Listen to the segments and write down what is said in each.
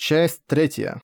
Часть третья.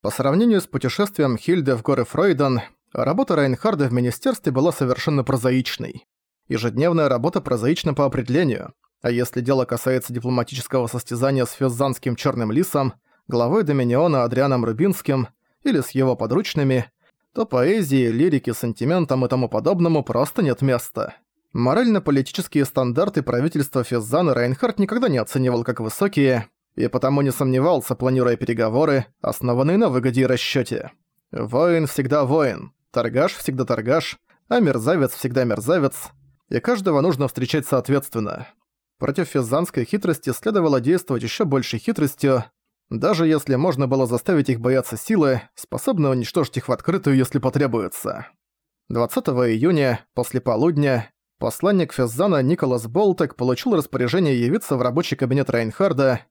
По сравнению с путешествием Хильды в горы Фройден, работа Райнхарда в министерстве была совершенно прозаичной. Ежедневная работа прозаична по определению, а если дело касается дипломатического состязания с Феззанским Черным Лисом, главой Доминиона Адрианом Рубинским или с его подручными, то поэзии, лирике, сантиментам и тому подобному просто нет места. Морально-политические стандарты правительства Феззана Райнхард никогда не оценивал как высокие, и потому не сомневался, планируя переговоры, основанные на выгоде и расчёте. Воин всегда воин, торгаш всегда торгаш, а мерзавец всегда мерзавец, и каждого нужно встречать соответственно. Против физанской хитрости следовало действовать ещё большей хитростью, даже если можно было заставить их бояться силы, способной уничтожить их в открытую, если потребуется. 20 июня, после полудня, посланник Феззана Николас Болтек получил распоряжение явиться в рабочий кабинет Райнхарда,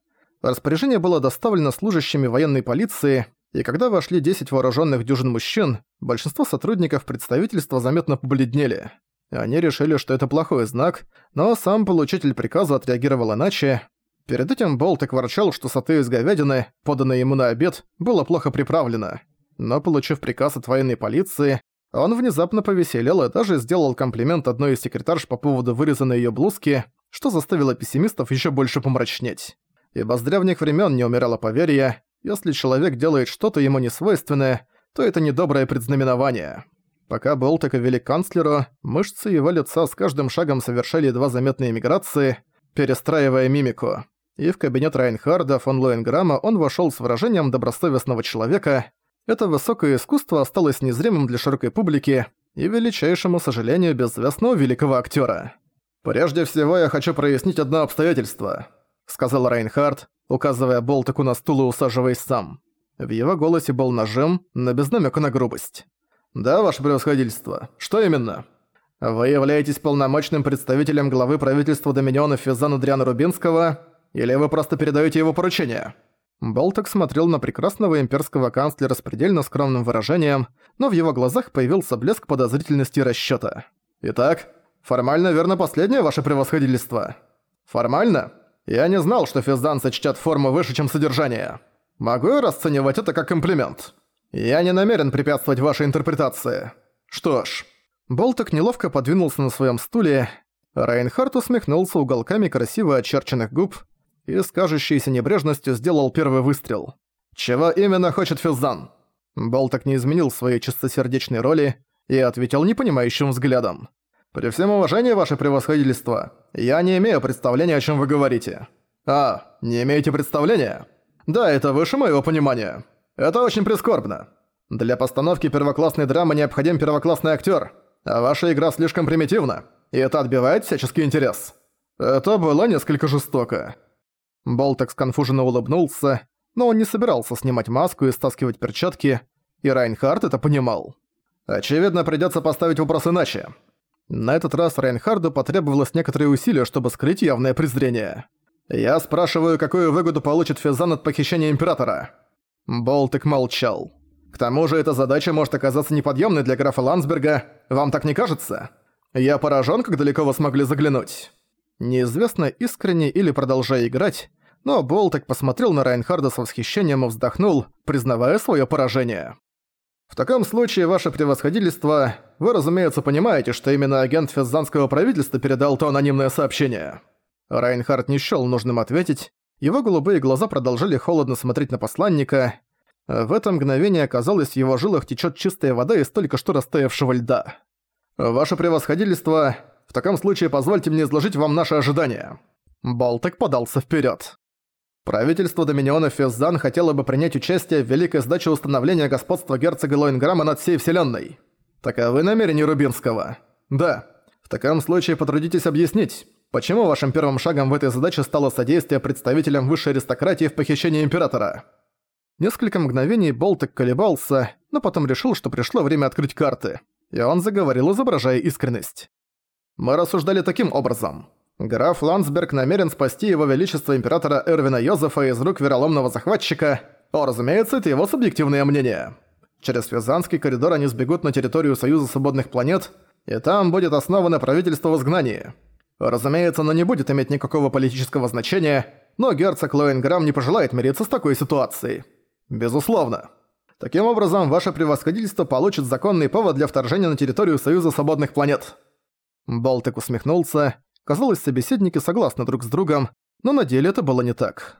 Распоряжение было доставлено служащими военной полиции, и когда вошли 10 вооруженных дюжин мужчин, большинство сотрудников представительства заметно побледнели. Они решили, что это плохой знак, но сам получатель приказа отреагировал иначе. Перед этим Болтек ворчал, что соты из говядины, поданное ему на обед, было плохо приправлено. Но получив приказ от военной полиции, он внезапно повеселел и даже сделал комплимент одной из секретарш по поводу вырезанной её блузки, что заставило пессимистов ещё больше помрачнеть ибо с древних времен не умирало поверье, если человек делает что-то ему несвойственное, то это недоброе предзнаменование. Пока был так и велик канцлеру, мышцы его лица с каждым шагом совершали едва заметные миграции, перестраивая мимику. И в кабинет Райнхарда фон Лоенграма он вошел с выражением добросовестного человека. Это высокое искусство осталось незримым для широкой публики и величайшему сожалению безвестного великого актера. «Прежде всего я хочу прояснить одно обстоятельство», сказал Райнхард, указывая Болтаку на стул и усаживаясь сам. В его голосе был нажим, но без намека на грубость. «Да, ваше превосходительство. Что именно?» «Вы являетесь полномочным представителем главы правительства Доминиона Физана Дриана Рубинского, или вы просто передаете его поручение?» Болток смотрел на прекрасного имперского канцлера с предельно скромным выражением, но в его глазах появился блеск подозрительности и расчёта. «Итак, формально верно последнее, ваше превосходительство?» «Формально?» Я не знал, что физданцы чтят форму выше, чем содержание. Могу я расценивать это как комплимент? Я не намерен препятствовать вашей интерпретации. Что ж, Болток неловко подвинулся на своем стуле, Райнхард усмехнулся уголками красиво очерченных губ и с кажущейся небрежностью сделал первый выстрел. «Чего именно хочет Физдан?» Болток не изменил своей чистосердечной роли и ответил непонимающим взглядом. «При всем уважении, ваше превосходительство, я не имею представления, о чем вы говорите». «А, не имеете представления?» «Да, это выше моего понимания. Это очень прискорбно. Для постановки первоклассной драмы необходим первоклассный актер, а ваша игра слишком примитивна, и это отбивает всяческий интерес». Это было несколько жестоко. Болтек сконфуженно улыбнулся, но он не собирался снимать маску и стаскивать перчатки, и Райнхард это понимал. Очевидно, придется поставить вопрос иначе. На этот раз Рейнхарду потребовалось некоторые усилия, чтобы скрыть явное презрение. «Я спрашиваю, какую выгоду получит Физан от похищения Императора?» Болтик молчал. «К тому же эта задача может оказаться неподъемной для графа Ландсберга. Вам так не кажется? Я поражен, как далеко вы смогли заглянуть». Неизвестно, искренне или продолжая играть, но Болтик посмотрел на Райнхарда с восхищением и вздохнул, признавая свое поражение. В таком случае, ваше превосходительство, вы, разумеется, понимаете, что именно агент физзанского правительства передал то анонимное сообщение. Райнхард не счёл нужным ответить, его голубые глаза продолжали холодно смотреть на посланника. В это мгновение, казалось, в его жилах течет чистая вода из только что растаявшего льда. «Ваше превосходительство, в таком случае позвольте мне изложить вам наши ожидания». Болтек подался вперед. Правительство Доминиона Феззан хотело бы принять участие в великой сдаче установления господства герцога Лоинграма над всей вселенной. Таковы намерения Рубинского. Да. В таком случае потрудитесь объяснить, почему вашим первым шагом в этой задаче стало содействие представителям высшей аристократии в похищении Императора? Несколько мгновений Болтек колебался, но потом решил, что пришло время открыть карты. И он заговорил, изображая искренность. Мы рассуждали таким образом. Граф Ландсберг намерен спасти его величество императора Эрвина Йозефа из рук вероломного захватчика. О, разумеется, это его субъективное мнение. Через Физанский коридор они сбегут на территорию Союза Свободных Планет, и там будет основано правительство в изгнании. Разумеется, оно не будет иметь никакого политического значения, но герцог Лоинграм не пожелает мириться с такой ситуацией. Безусловно. Таким образом, ваше превосходительство получит законный повод для вторжения на территорию Союза Свободных Планет. Болтек усмехнулся. Казалось, собеседники согласны друг с другом, но на деле это было не так.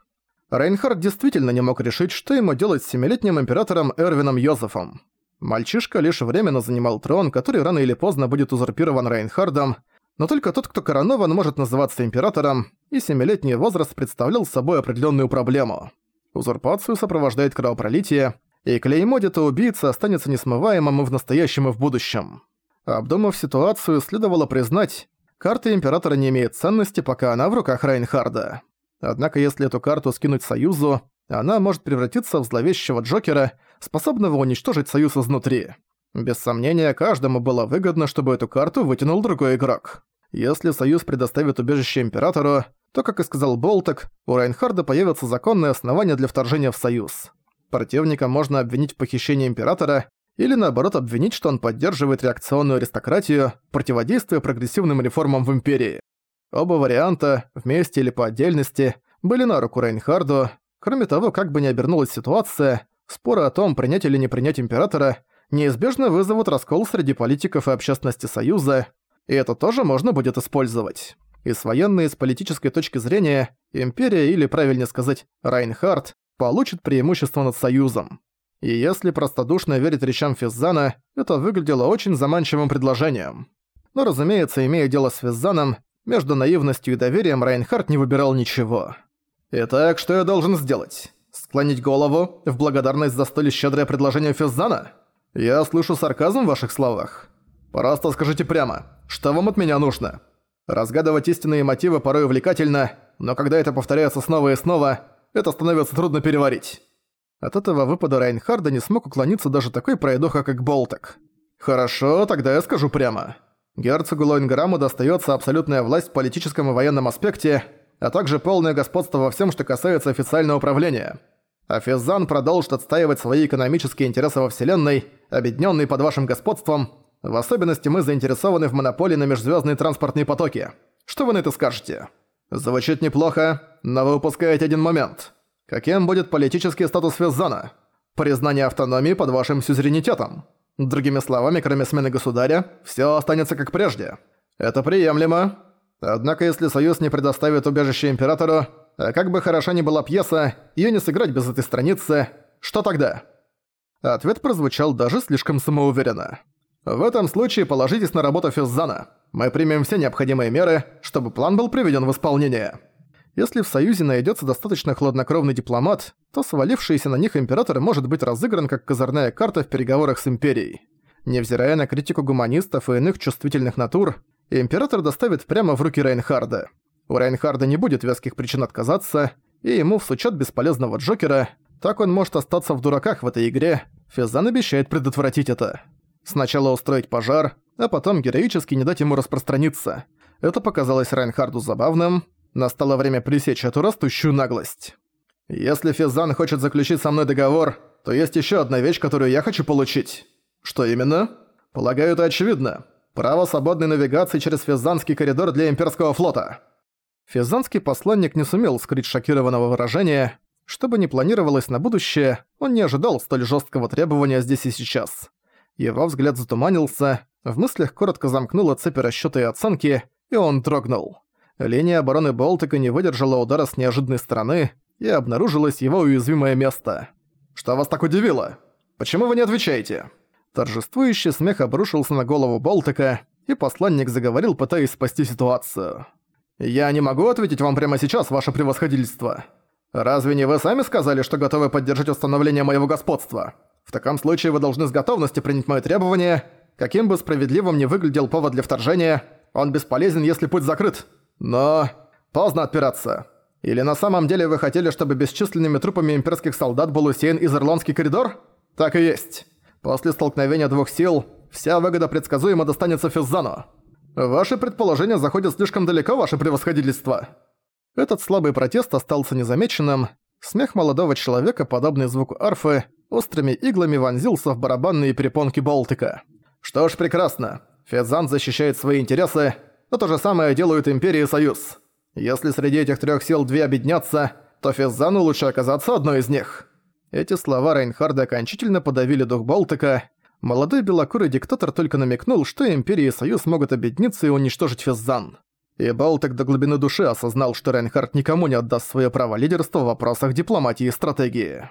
Рейнхард действительно не мог решить, что ему делать с семилетним императором Эрвином Йозефом. Мальчишка лишь временно занимал трон, который рано или поздно будет узурпирован Рейнхардом, но только тот, кто коронован, может называться императором, и семилетний возраст представлял собой определенную проблему. Узурпацию сопровождает кровопролитие, и клеймо Дита убийцы останется несмываемым и в настоящем, и в будущем. Обдумав ситуацию, следовало признать, карта Императора не имеет ценности, пока она в руках Рейнхарда. Однако если эту карту скинуть Союзу, она может превратиться в зловещего Джокера, способного уничтожить Союз изнутри. Без сомнения, каждому было выгодно, чтобы эту карту вытянул другой игрок. Если Союз предоставит убежище Императору, то, как и сказал Болток, у Райнхарда появятся законные основания для вторжения в Союз. Противника можно обвинить в похищении Императора или наоборот обвинить, что он поддерживает реакционную аристократию, противодействуя прогрессивным реформам в Империи. Оба варианта, вместе или по отдельности, были на руку Рейнхарду. Кроме того, как бы ни обернулась ситуация, споры о том, принять или не принять Императора, неизбежно вызовут раскол среди политиков и общественности Союза, и это тоже можно будет использовать. И с военной, и с политической точки зрения, Империя, или правильнее сказать, Райнхард, получит преимущество над Союзом. И если простодушно верить речам Физзана, это выглядело очень заманчивым предложением. Но, разумеется, имея дело с Физзаном, между наивностью и доверием Райнхард не выбирал ничего. «Итак, что я должен сделать? Склонить голову в благодарность за столь щедрое предложение Физзана? Я слышу сарказм в ваших словах. Просто скажите прямо, что вам от меня нужно? Разгадывать истинные мотивы порой увлекательно, но когда это повторяется снова и снова, это становится трудно переварить». От этого выпада Райнхарда не смог уклониться даже такой пройдоха, как Болток. «Хорошо, тогда я скажу прямо. Герцогу Лоинграму достается абсолютная власть в политическом и военном аспекте, а также полное господство во всем, что касается официального управления. А Физзан продолжит отстаивать свои экономические интересы во Вселенной, объединенные под вашим господством. В особенности мы заинтересованы в монополии на межзвездные транспортные потоки. Что вы на это скажете? Звучит неплохо, но вы упускаете один момент. Каким будет политический статус Физзана? Признание автономии под вашим сюзеренитетом. Другими словами, кроме смены государя, все останется как прежде. Это приемлемо. Однако если Союз не предоставит убежище Императору, а как бы хороша ни была пьеса, ее не сыграть без этой страницы, что тогда? Ответ прозвучал даже слишком самоуверенно. В этом случае положитесь на работу Физзана. Мы примем все необходимые меры, чтобы план был приведен в исполнение. Если в Союзе найдется достаточно хладнокровный дипломат, то свалившийся на них император может быть разыгран как козырная карта в переговорах с Империей. Невзирая на критику гуманистов и иных чувствительных натур, император доставит прямо в руки Рейнхарда. У Рейнхарда не будет веских причин отказаться, и ему всучат бесполезного Джокера, так он может остаться в дураках в этой игре, Физан обещает предотвратить это. Сначала устроить пожар, а потом героически не дать ему распространиться. Это показалось Райнхарду забавным, Настало время пресечь эту растущую наглость. Если Физан хочет заключить со мной договор, то есть еще одна вещь, которую я хочу получить. Что именно? Полагаю, это очевидно. Право свободной навигации через Физанский коридор для имперского флота. Физанский посланник не сумел скрыть шокированного выражения. Что бы ни планировалось на будущее, он не ожидал столь жесткого требования здесь и сейчас. Его взгляд затуманился, в мыслях коротко замкнула цепь расчёта и оценки, и он дрогнул. Линия обороны Болтика не выдержала удара с неожиданной стороны, и обнаружилось его уязвимое место. «Что вас так удивило? Почему вы не отвечаете?» Торжествующий смех обрушился на голову Болтика, и посланник заговорил, пытаясь спасти ситуацию. «Я не могу ответить вам прямо сейчас, ваше превосходительство. Разве не вы сами сказали, что готовы поддержать установление моего господства? В таком случае вы должны с готовностью принять мои требования. Каким бы справедливым ни выглядел повод для вторжения, он бесполезен, если путь закрыт. Но... поздно отпираться. Или на самом деле вы хотели, чтобы бесчисленными трупами имперских солдат был усеян Изерландский коридор? Так и есть. После столкновения двух сил, вся выгода предсказуемо достанется Физзану. Ваши предположения заходят слишком далеко, ваше превосходительство. Этот слабый протест остался незамеченным. Смех молодого человека, подобный звуку арфы, острыми иглами вонзился в барабанные перепонки Болтика. Что ж, прекрасно. Физан защищает свои интересы, но то же самое делают Империя и Союз. Если среди этих трех сил две объединятся, то Физзану лучше оказаться одной из них». Эти слова Рейнхарда окончательно подавили дух Балтика. Молодой белокурый диктатор только намекнул, что Империя и Союз могут объединиться и уничтожить Физзан. И Балтик до глубины души осознал, что Рейнхард никому не отдаст свое право лидерства в вопросах дипломатии и стратегии.